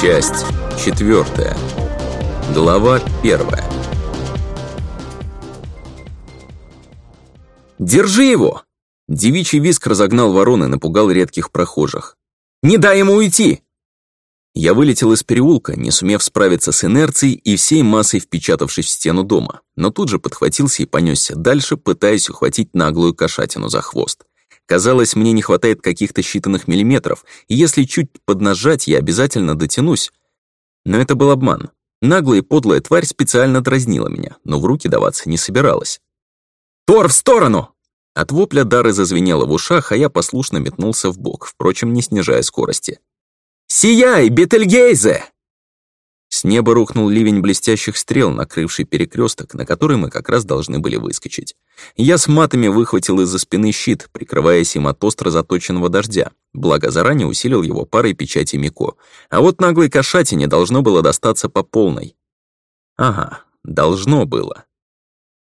Часть четвертая. Глава первая. «Держи его!» Девичий виск разогнал ворон и напугал редких прохожих. «Не дай ему уйти!» Я вылетел из переулка, не сумев справиться с инерцией и всей массой впечатавшись в стену дома, но тут же подхватился и понесся дальше, пытаясь ухватить наглую кошатину за хвост. Казалось, мне не хватает каких-то считанных миллиметров, и если чуть поднажать, я обязательно дотянусь. Но это был обман. Наглая и подлая тварь специально дразнила меня, но в руки даваться не собиралась. «Тор, в сторону!» От вопля дары зазвенело в ушах, а я послушно метнулся в бок, впрочем, не снижая скорости. «Сияй, Бетельгейзе!» С неба рухнул ливень блестящих стрел, накрывший перекрёсток, на который мы как раз должны были выскочить. Я с матами выхватил из-за спины щит, прикрываясь им от остро заточенного дождя, благо заранее усилил его парой печати Мико. А вот наглой кошатине должно было достаться по полной. Ага, должно было.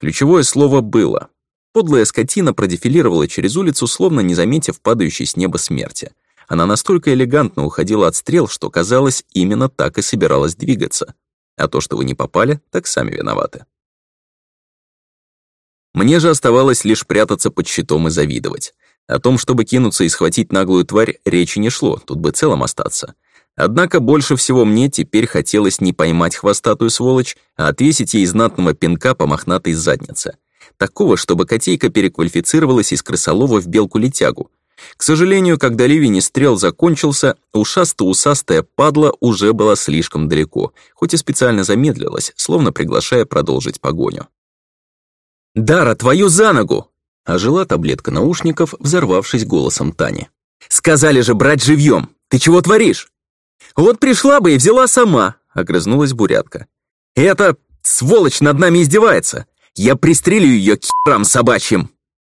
Ключевое слово «было». Подлая скотина продефилировала через улицу, словно не заметив падающей с неба смерти. Она настолько элегантно уходила от стрел, что, казалось, именно так и собиралась двигаться. А то, что вы не попали, так сами виноваты. Мне же оставалось лишь прятаться под щитом и завидовать. О том, чтобы кинуться и схватить наглую тварь, речи не шло, тут бы целым остаться. Однако больше всего мне теперь хотелось не поймать хвостатую сволочь, а отвесить ей знатного пинка по мохнатой заднице. Такого, чтобы котейка переквалифицировалась из крысолова в белку-летягу, к сожалению, когда ливень стрел закончился, ушасто-усастая падла уже была слишком далеко, хоть и специально замедлилась, словно приглашая продолжить погоню. «Дара, твою за ногу!» Ожила таблетка наушников, взорвавшись голосом Тани. «Сказали же брать живьем! Ты чего творишь?» «Вот пришла бы и взяла сама!» — огрызнулась бурятка. «Это... сволочь над нами издевается! Я пристрелю ее к херам собачьим!»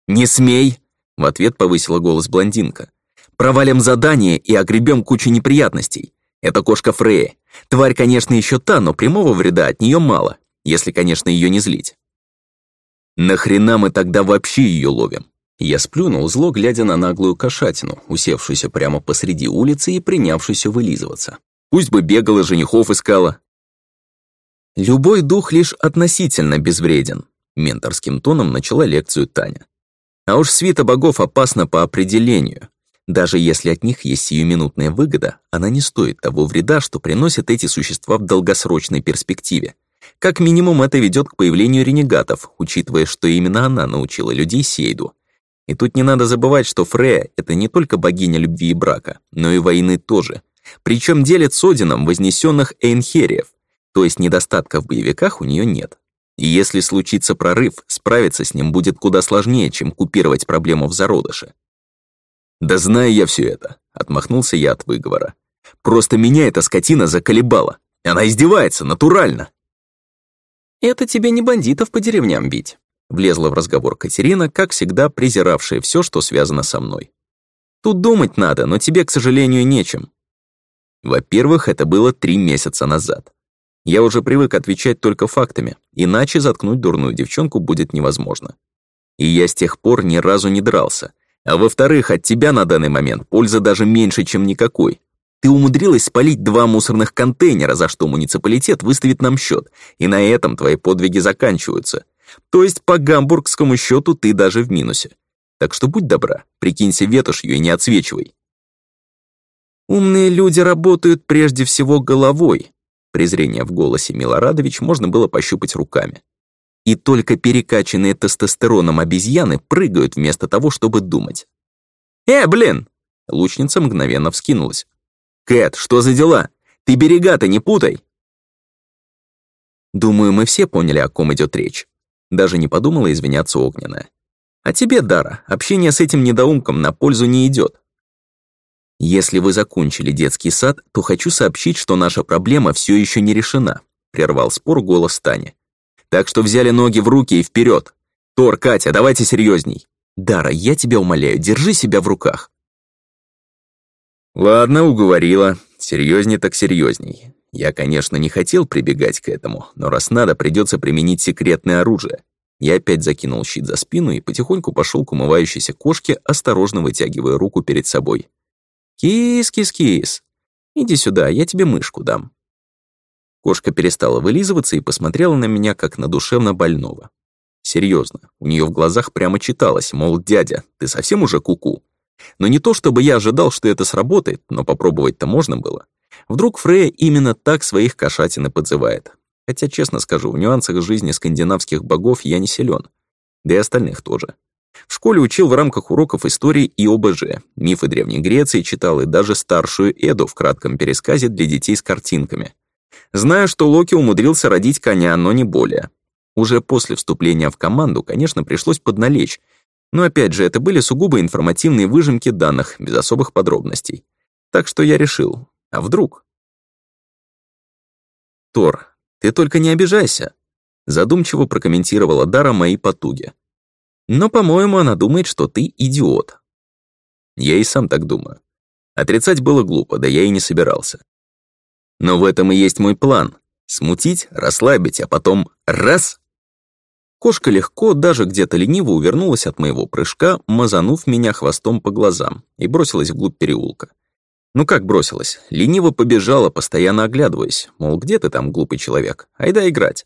«Не смей!» В ответ повысила голос блондинка. «Провалим задание и огребем кучу неприятностей. Это кошка Фрея. Тварь, конечно, еще та, но прямого вреда от нее мало, если, конечно, ее не злить». «Нахрена мы тогда вообще ее ловим?» Я сплюнул зло, глядя на наглую кошатину, усевшуюся прямо посреди улицы и принявшуюся вылизываться. Пусть бы бегала, женихов искала. «Любой дух лишь относительно безвреден», — менторским тоном начала лекцию Таня. А уж свита богов опасна по определению. Даже если от них есть сиюминутная выгода, она не стоит того вреда, что приносят эти существа в долгосрочной перспективе. Как минимум это ведет к появлению ренегатов, учитывая, что именно она научила людей Сейду. И тут не надо забывать, что Фрея — это не только богиня любви и брака, но и войны тоже. Причем делит с Одином вознесенных Эйнхериев, то есть недостатков в боевиках у нее нет. И если случится прорыв, справиться с ним будет куда сложнее, чем купировать проблему в зародыше. «Да знаю я все это», — отмахнулся я от выговора. «Просто меня эта скотина заколебала. Она издевается, натурально». «Это тебе не бандитов по деревням бить», — влезла в разговор Катерина, как всегда презиравшая все, что связано со мной. «Тут думать надо, но тебе, к сожалению, нечем. Во-первых, это было три месяца назад. Я уже привык отвечать только фактами, иначе заткнуть дурную девчонку будет невозможно. И я с тех пор ни разу не дрался. А во-вторых, от тебя на данный момент польза даже меньше, чем никакой. Ты умудрилась спалить два мусорных контейнера, за что муниципалитет выставит нам счет, и на этом твои подвиги заканчиваются. То есть по гамбургскому счету ты даже в минусе. Так что будь добра, прикинься ветошью и не отсвечивай. Умные люди работают прежде всего головой, презрение в голосе Милорадович можно было пощупать руками. И только перекачанные тестостероном обезьяны прыгают вместо того, чтобы думать. «Э, блин!» Лучница мгновенно вскинулась. «Кэт, что за дела? Ты берега-то не путай!» Думаю, мы все поняли, о ком идет речь. Даже не подумала извиняться огненная. А тебе, Дара, общение с этим недоумком на пользу не идет. Если вы закончили детский сад, то хочу сообщить, что наша проблема все еще не решена», — прервал спор голос Тани. «Так что взяли ноги в руки и вперед! Тор, Катя, давайте серьезней!» «Дара, я тебя умоляю, держи себя в руках!» «Ладно, уговорила. Серьезней так серьезней. Я, конечно, не хотел прибегать к этому, но раз надо, придется применить секретное оружие». Я опять закинул щит за спину и потихоньку пошел к умывающейся кошке, осторожно вытягивая руку перед собой. «Кис-кис-кис! Иди сюда, я тебе мышку дам». Кошка перестала вылизываться и посмотрела на меня, как на душевно больного. Серьезно, у нее в глазах прямо читалось, мол, дядя, ты совсем уже куку. -ку? Но не то чтобы я ожидал, что это сработает, но попробовать-то можно было. Вдруг Фрея именно так своих кошатин и подзывает. Хотя, честно скажу, в нюансах жизни скандинавских богов я не силен. Да и остальных тоже. В школе учил в рамках уроков истории и ОБЖ, мифы Древней Греции читал и даже старшую Эду в кратком пересказе для детей с картинками. Знаю, что Локи умудрился родить коня, но не более. Уже после вступления в команду, конечно, пришлось подналечь, но опять же, это были сугубо информативные выжимки данных, без особых подробностей. Так что я решил, а вдруг? Тор, ты только не обижайся, задумчиво прокомментировала Дара мои потуги. Но, по-моему, она думает, что ты идиот. Я и сам так думаю. Отрицать было глупо, да я и не собирался. Но в этом и есть мой план. Смутить, расслабить, а потом раз! Кошка легко, даже где-то лениво увернулась от моего прыжка, мазанув меня хвостом по глазам, и бросилась вглубь переулка. Ну как бросилась? Лениво побежала, постоянно оглядываясь, мол, где ты там, глупый человек? Айда играть.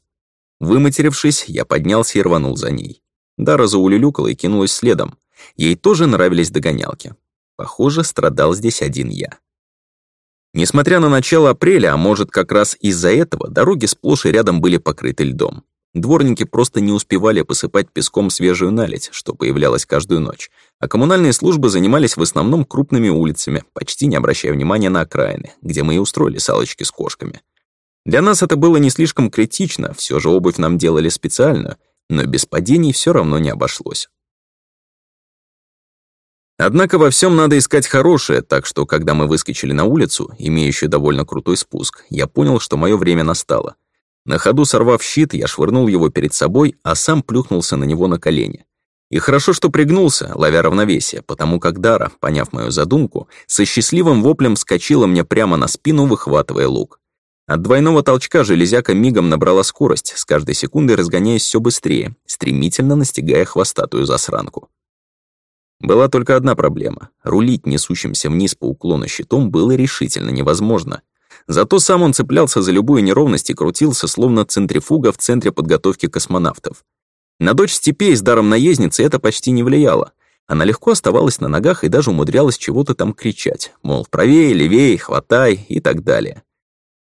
Выматерившись, я поднялся и рванул за ней. Дара заулюлюкала и кинулась следом. Ей тоже нравились догонялки. Похоже, страдал здесь один я. Несмотря на начало апреля, а может как раз из-за этого, дороги сплошь и рядом были покрыты льдом. Дворники просто не успевали посыпать песком свежую наледь, что появлялась каждую ночь, а коммунальные службы занимались в основном крупными улицами, почти не обращая внимания на окраины, где мы и устроили салочки с кошками. Для нас это было не слишком критично, все же обувь нам делали специально, но без падений все равно не обошлось. Однако во всем надо искать хорошее, так что, когда мы выскочили на улицу, имеющую довольно крутой спуск, я понял, что мое время настало. На ходу сорвав щит, я швырнул его перед собой, а сам плюхнулся на него на колени. И хорошо, что пригнулся, ловя равновесие, потому как Дара, поняв мою задумку, со счастливым воплем вскочила мне прямо на спину, выхватывая лук. От двойного толчка железяка мигом набрала скорость, с каждой секундой разгоняясь все быстрее, стремительно настигая хвостатую засранку. Была только одна проблема. Рулить несущимся вниз по уклону щитом было решительно невозможно. Зато сам он цеплялся за любую неровность и крутился, словно центрифуга в центре подготовки космонавтов. На дочь степей с даром наездницы это почти не влияло. Она легко оставалась на ногах и даже умудрялась чего-то там кричать, мол, правее, левее, хватай и так далее.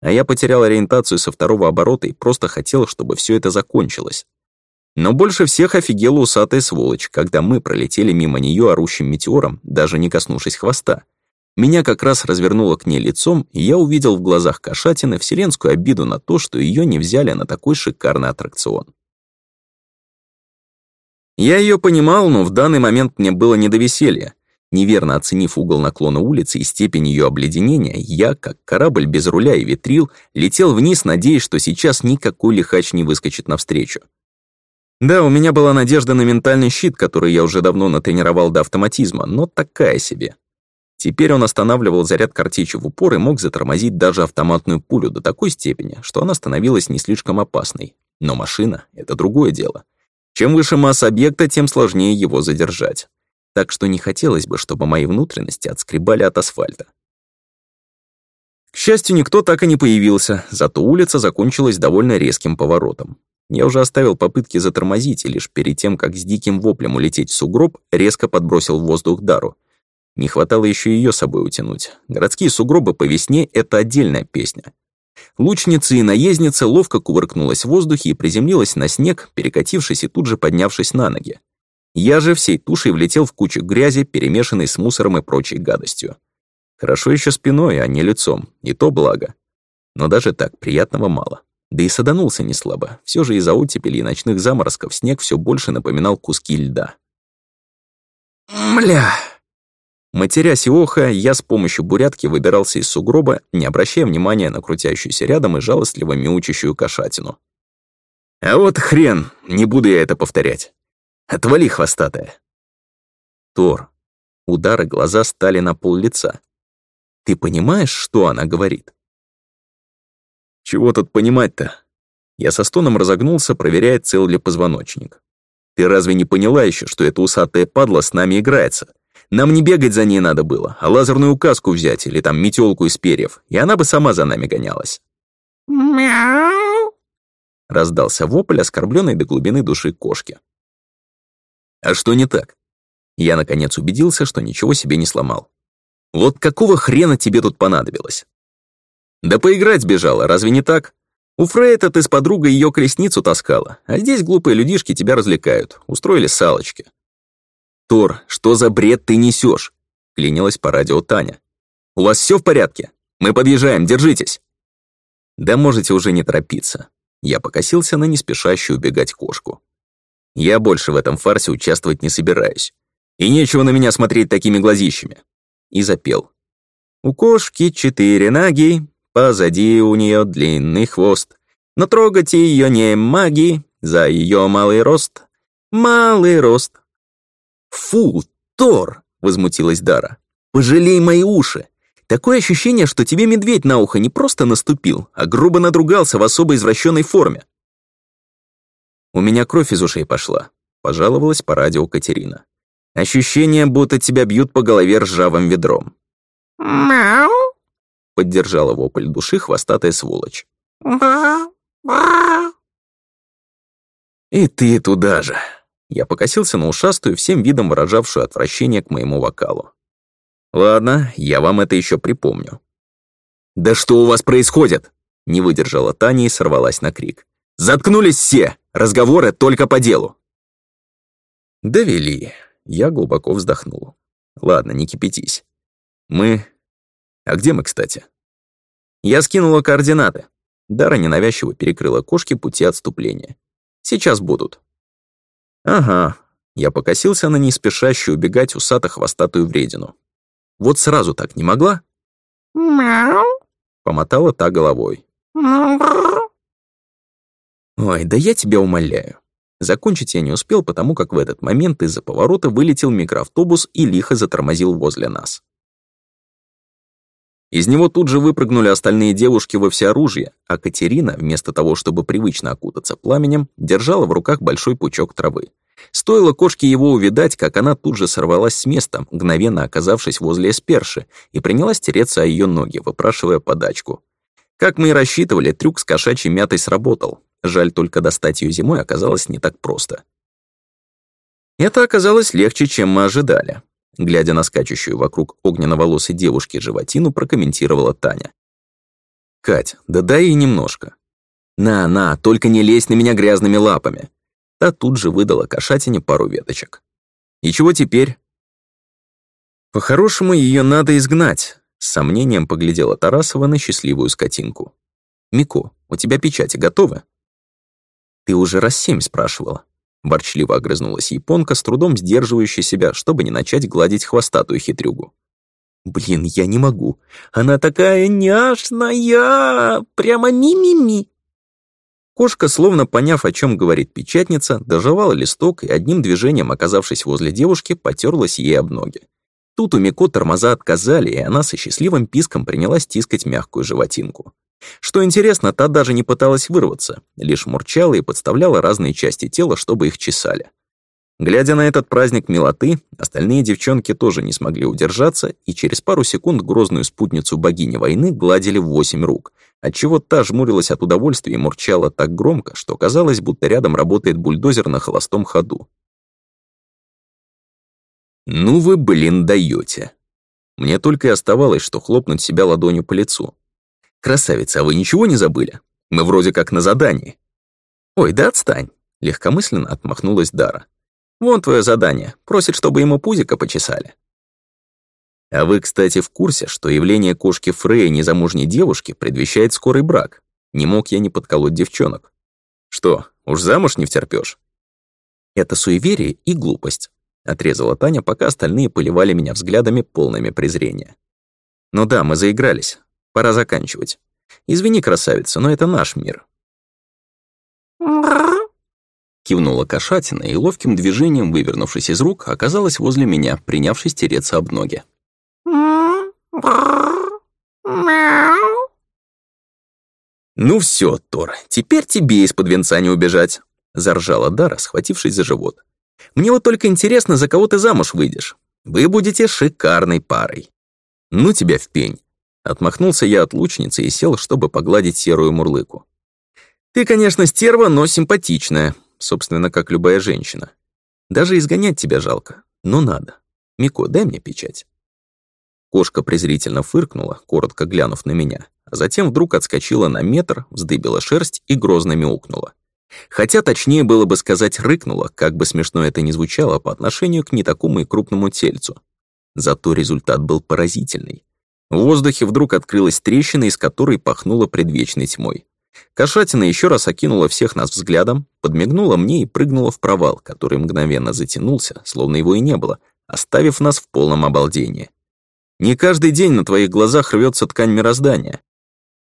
А я потерял ориентацию со второго оборота и просто хотел, чтобы все это закончилось. Но больше всех офигела усатая сволочь, когда мы пролетели мимо нее орущим метеором, даже не коснувшись хвоста. Меня как раз развернуло к ней лицом, и я увидел в глазах кошатины вселенскую обиду на то, что ее не взяли на такой шикарный аттракцион. Я ее понимал, но в данный момент мне было не до веселья. Неверно оценив угол наклона улицы и степень ее обледенения, я, как корабль без руля и ветрил, летел вниз, надеясь, что сейчас никакой лихач не выскочит навстречу. Да, у меня была надежда на ментальный щит, который я уже давно натренировал до автоматизма, но такая себе. Теперь он останавливал заряд картечи в упор и мог затормозить даже автоматную пулю до такой степени, что она становилась не слишком опасной. Но машина — это другое дело. Чем выше масса объекта, тем сложнее его задержать так что не хотелось бы, чтобы мои внутренности отскребали от асфальта. К счастью, никто так и не появился, зато улица закончилась довольно резким поворотом. Я уже оставил попытки затормозить, и лишь перед тем, как с диким воплем улететь в сугроб, резко подбросил в воздух Дару. Не хватало еще ее с собой утянуть. Городские сугробы по весне — это отдельная песня. Лучница и наездница ловко кувыркнулась в воздухе и приземлилась на снег, перекатившись и тут же поднявшись на ноги. Я же всей тушей влетел в кучу грязи, перемешанной с мусором и прочей гадостью. Хорошо еще спиной, а не лицом, и то благо. Но даже так приятного мало. Да и саданулся не слабо. Все же из-за оттепели и ночных заморозков снег все больше напоминал куски льда. «Мля!» Матерясь и оха, я с помощью бурятки выбирался из сугроба, не обращая внимания на крутящуюся рядом и жалостливо мяучащую кошатину. «А вот хрен! Не буду я это повторять!» Отвали, хвостатая!» Тор. Удары глаза стали на пол лица. «Ты понимаешь, что она говорит?» «Чего тут понимать-то?» Я со стоном разогнулся, проверяя, цел ли позвоночник. «Ты разве не поняла еще, что эта усатая падла с нами играется? Нам не бегать за ней надо было, а лазерную указку взять или там метелку из перьев, и она бы сама за нами гонялась». «Мяу!» Раздался вопль оскорбленной до глубины души кошки. А что не так? Я, наконец, убедился, что ничего себе не сломал. Вот какого хрена тебе тут понадобилось? Да поиграть сбежала, разве не так? У Фрейта ты с подругой ее колесницу таскала, а здесь глупые людишки тебя развлекают, устроили салочки. Тор, что за бред ты несешь? Клинилась по радио Таня. У вас все в порядке? Мы подъезжаем, держитесь. Да можете уже не торопиться. Я покосился на неспешащую убегать кошку. Я больше в этом фарсе участвовать не собираюсь. И нечего на меня смотреть такими глазищами. И запел. У кошки четыре ноги, позади у нее длинный хвост. Но трогать ее не маги, за ее малый рост. Малый рост. Фу, Тор! Возмутилась Дара. Пожалей мои уши. Такое ощущение, что тебе медведь на ухо не просто наступил, а грубо надругался в особо извращенной форме. У меня кровь из ушей пошла», — пожаловалась по радио Катерина. «Ощущение, будто тебя бьют по голове ржавым ведром». «Мяу!» — поддержала вопль души хвостатая сволочь. «И ты туда же!» Я покосился на ушастую, всем видом выражавшую отвращение к моему вокалу. «Ладно, я вам это еще припомню». «Да что у вас происходит?» Не выдержала Таня и сорвалась на крик. Заткнулись все, разговоры только по делу. Довели. Я глубоко вздохнул. Ладно, не кипятись. Мы... А где мы, кстати? Я скинула координаты. Дара ненавязчиво перекрыла кошки пути отступления. Сейчас будут. Ага. Я покосился на неспешащую убегать усато-хвостатую вредину. Вот сразу так не могла? «Мяу!» — помотала та головой. «Мяу!» Ой, да я тебя умоляю. Закончить я не успел, потому как в этот момент из-за поворота вылетел микроавтобус и лихо затормозил возле нас. Из него тут же выпрыгнули остальные девушки во всеоружие, а Катерина, вместо того, чтобы привычно окутаться пламенем, держала в руках большой пучок травы. Стоило кошке его увидать, как она тут же сорвалась с места, мгновенно оказавшись возле эсперши, и принялась тереться о ее ноги, выпрашивая подачку. Как мы и рассчитывали, трюк с кошачьей мятой сработал. Жаль, только достать ее зимой оказалось не так просто. Это оказалось легче, чем мы ожидали. Глядя на скачущую вокруг огненно-волосой девушки животину, прокомментировала Таня. «Кать, да дай ей немножко». «На-на, только не лезь на меня грязными лапами». Та тут же выдала кошатине пару веточек. «И чего теперь?» «По-хорошему, ее надо изгнать», — с сомнением поглядела Тарасова на счастливую скотинку. «Мико, у тебя печати готовы?» «Ты уже раз семь спрашивала». Ворчливо огрызнулась японка, с трудом сдерживающая себя, чтобы не начать гладить хвостатую хитрюгу. «Блин, я не могу. Она такая няшная! Прямо ми-ми-ми!» Кошка, словно поняв, о чем говорит печатница, дожевала листок и одним движением, оказавшись возле девушки, потерлась ей об ноги. Тут у Мико тормоза отказали, и она со счастливым писком принялась тискать мягкую животинку. Что интересно, та даже не пыталась вырваться, лишь мурчала и подставляла разные части тела, чтобы их чесали. Глядя на этот праздник милоты, остальные девчонки тоже не смогли удержаться, и через пару секунд грозную спутницу богини войны гладили в восемь рук, отчего та жмурилась от удовольствия и мурчала так громко, что казалось, будто рядом работает бульдозер на холостом ходу. «Ну вы, блин, даёте! Мне только и оставалось, что хлопнуть себя ладонью по лицу, «Красавица, а вы ничего не забыли? Мы вроде как на задании». «Ой, да отстань», — легкомысленно отмахнулась Дара. «Вон твое задание. Просит, чтобы ему пузика почесали». А вы, кстати, в курсе, что явление кошки Фрея незамужней девушки предвещает скорый брак? Не мог я не подколоть девчонок. Что, уж замуж не втерпёшь? Это суеверие и глупость, отрезала Таня, пока остальные поливали меня взглядами, полными презрения. Ну да, мы заигрались. Пора заканчивать. Извини, красавица, но это наш мир. Кивнула кошатина и ловким движением, вывернувшись из рук, оказалась возле меня, принявшись тереться об ноги. «Ну все, Тор, теперь тебе из-под венца не убежать», — заржала Дара, схватившись за живот. «Мне вот только интересно, за кого ты замуж выйдешь. Вы будете шикарной парой. Ну тебя в пень. Отмахнулся я от лучницы и сел, чтобы погладить серую мурлыку. «Ты, конечно, стерва, но симпатичная, собственно, как любая женщина. Даже изгонять тебя жалко, но надо. Мико, дай мне печать». Кошка презрительно фыркнула, коротко глянув на меня, а затем вдруг отскочила на метр, вздыбила шерсть и грозно мяукнула. Хотя точнее было бы сказать «рыкнула», как бы смешно это ни звучало по отношению к не такому и крупному тельцу. Зато результат был поразительный. В воздухе вдруг открылась трещина, из которой пахнуло предвечной тьмой. Кошатина еще раз окинула всех нас взглядом, подмигнула мне и прыгнула в провал, который мгновенно затянулся, словно его и не было, оставив нас в полном обалдении. Не каждый день на твоих глазах рвется ткань мироздания.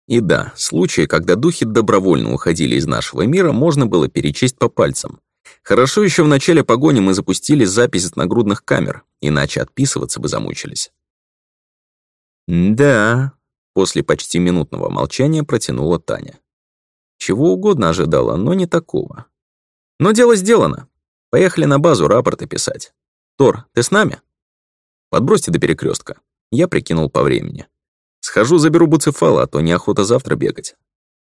И да, случаи, когда духи добровольно уходили из нашего мира, можно было перечесть по пальцам. Хорошо еще в начале погони мы запустили запись от нагрудных камер, иначе отписываться бы замучились. «Да», — после почти минутного молчания протянула Таня. Чего угодно ожидала, но не такого. «Но дело сделано. Поехали на базу рапорты писать. Тор, ты с нами?» «Подбросьте до перекрестка. Я прикинул по времени. «Схожу, заберу буцефала, а то неохота завтра бегать».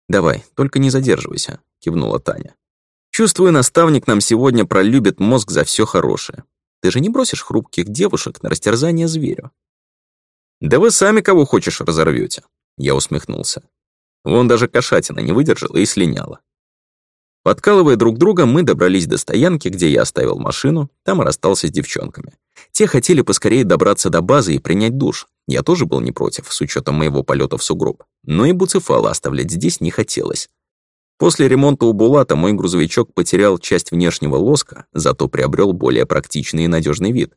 «Давай, только не задерживайся», — кивнула Таня. «Чувствую, наставник нам сегодня пролюбит мозг за все хорошее. Ты же не бросишь хрупких девушек на растерзание зверю?» «Да вы сами кого хочешь разорвете. Я усмехнулся. Вон даже кошатина не выдержала и слиняла. Подкалывая друг друга, мы добрались до стоянки, где я оставил машину, там расстался с девчонками. Те хотели поскорее добраться до базы и принять душ. Я тоже был не против, с учетом моего полета в сугроб. Но и буцефала оставлять здесь не хотелось. После ремонта у Булата мой грузовичок потерял часть внешнего лоска, зато приобрел более практичный и надежный вид.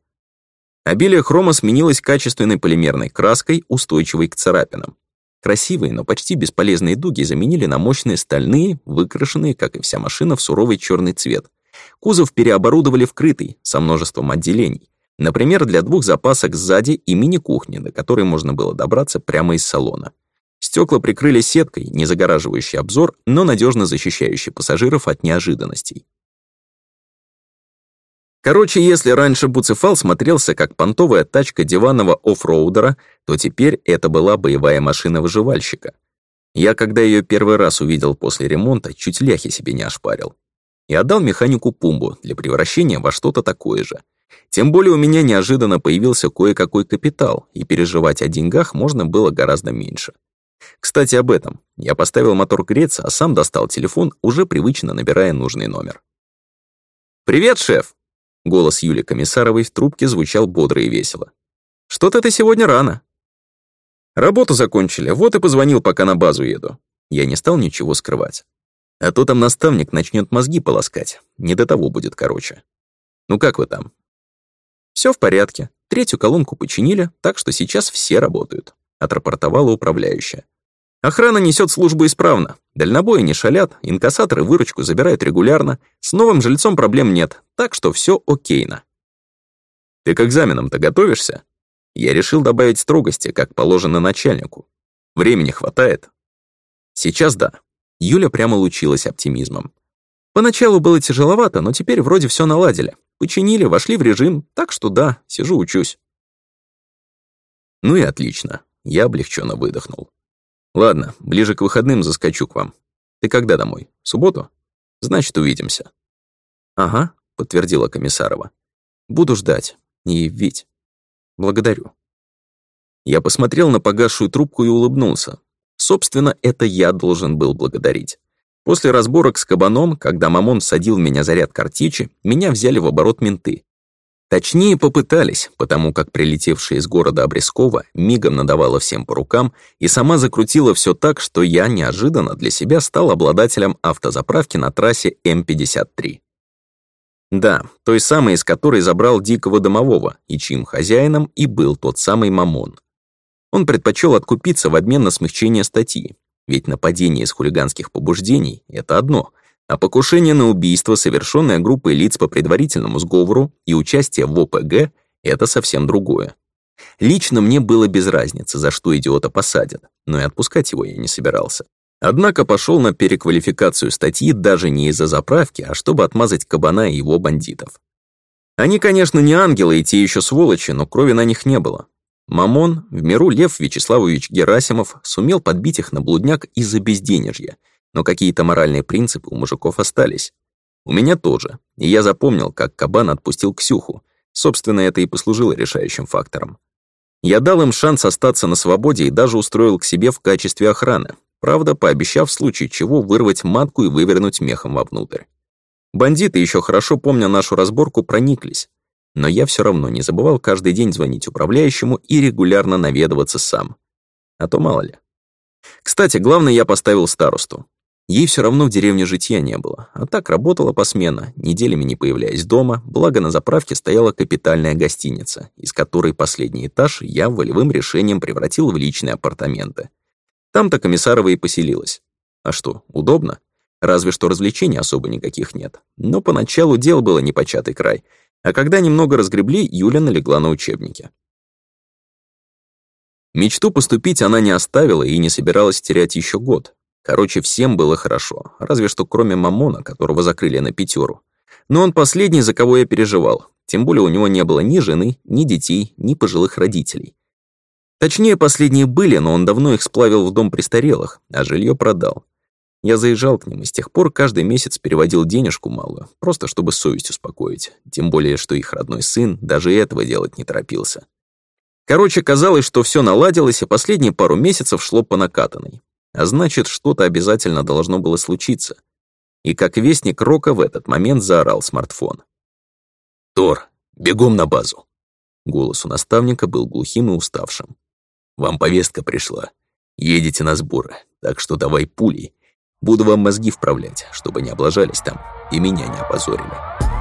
Обилие хрома сменилось качественной полимерной краской, устойчивой к царапинам. Красивые, но почти бесполезные дуги заменили на мощные стальные, выкрашенные, как и вся машина, в суровый черный цвет. Кузов переоборудовали вкрытый, со множеством отделений. Например, для двух запасок сзади и мини-кухни, до которой можно было добраться прямо из салона. Стекла прикрыли сеткой, не загораживающей обзор, но надежно защищающей пассажиров от неожиданностей. Короче, если раньше Буцефал смотрелся как понтовая тачка диванного оффроудера, то теперь это была боевая машина выживальщика. Я, когда ее первый раз увидел после ремонта, чуть ляхи себе не ошпарил. И отдал механику Пумбу для превращения во что-то такое же. Тем более у меня неожиданно появился кое-какой капитал, и переживать о деньгах можно было гораздо меньше. Кстати, об этом. Я поставил мотор греться, а сам достал телефон, уже привычно набирая нужный номер. «Привет, шеф!» Голос Юли Комиссаровой в трубке звучал бодро и весело. «Что-то ты сегодня рано». «Работу закончили, вот и позвонил, пока на базу еду». Я не стал ничего скрывать. А то там наставник начнет мозги полоскать. Не до того будет короче. Ну как вы там? Все в порядке. Третью колонку починили, так что сейчас все работают. Отрапортовала управляющая. Охрана несет службу исправно. Дальнобои не шалят, инкассаторы выручку забирают регулярно. С новым жильцом проблем нет, так что все окейно. Ты к экзаменам-то готовишься? Я решил добавить строгости, как положено начальнику. Времени хватает? Сейчас да. Юля прямо лучилась оптимизмом. Поначалу было тяжеловато, но теперь вроде все наладили. Починили, вошли в режим, так что да, сижу учусь. Ну и отлично. Я облегченно выдохнул. Ладно, ближе к выходным заскочу к вам. Ты когда домой? В субботу? Значит, увидимся. Ага, подтвердила Комиссарова. Буду ждать. И ведь. Благодарю. Я посмотрел на погасшую трубку и улыбнулся. Собственно, это я должен был благодарить. После разборок с кабаном, когда Мамон садил меня заряд картечи, меня взяли в оборот менты. Точнее, попытались, потому как прилетевшая из города Обрезкова мигом надавала всем по рукам и сама закрутила все так, что я неожиданно для себя стал обладателем автозаправки на трассе М-53. Да, той самой, из которой забрал дикого домового, и чьим хозяином и был тот самый Мамон. Он предпочел откупиться в обмен на смягчение статьи, ведь нападение из хулиганских побуждений — это одно — а покушение на убийство, совершенное группой лиц по предварительному сговору и участие в ОПГ — это совсем другое. Лично мне было без разницы, за что идиота посадят, но и отпускать его я не собирался. Однако пошел на переквалификацию статьи даже не из-за заправки, а чтобы отмазать кабана и его бандитов. Они, конечно, не ангелы и те еще сволочи, но крови на них не было. Мамон, в миру Лев Вячеславович Герасимов, сумел подбить их на блудняк из-за безденежья — но какие-то моральные принципы у мужиков остались. У меня тоже, и я запомнил, как кабан отпустил Ксюху. Собственно, это и послужило решающим фактором. Я дал им шанс остаться на свободе и даже устроил к себе в качестве охраны, правда, пообещав в случае чего вырвать матку и вывернуть мехом вовнутрь. Бандиты, еще хорошо помня нашу разборку, прониклись. Но я все равно не забывал каждый день звонить управляющему и регулярно наведываться сам. А то мало ли. Кстати, главное я поставил старосту. Ей все равно в деревне житья не было, а так работала посменно, неделями не появляясь дома, благо на заправке стояла капитальная гостиница, из которой последний этаж я волевым решением превратил в личные апартаменты. Там-то Комиссарова и поселилась. А что, удобно? Разве что развлечений особо никаких нет. Но поначалу дело было непочатый край, а когда немного разгребли, Юля налегла на учебники. Мечту поступить она не оставила и не собиралась терять еще год, Короче, всем было хорошо, разве что кроме Мамона, которого закрыли на пятеру. Но он последний, за кого я переживал. Тем более у него не было ни жены, ни детей, ни пожилых родителей. Точнее, последние были, но он давно их сплавил в дом престарелых, а жилье продал. Я заезжал к ним, и с тех пор каждый месяц переводил денежку малую, просто чтобы совесть успокоить. Тем более, что их родной сын даже этого делать не торопился. Короче, казалось, что все наладилось, и последние пару месяцев шло по накатанной. А значит, что-то обязательно должно было случиться. И как вестник Рока в этот момент заорал смартфон. «Тор, бегом на базу!» Голос у наставника был глухим и уставшим. «Вам повестка пришла. Едете на сборы, так что давай пулей. Буду вам мозги вправлять, чтобы не облажались там и меня не опозорили».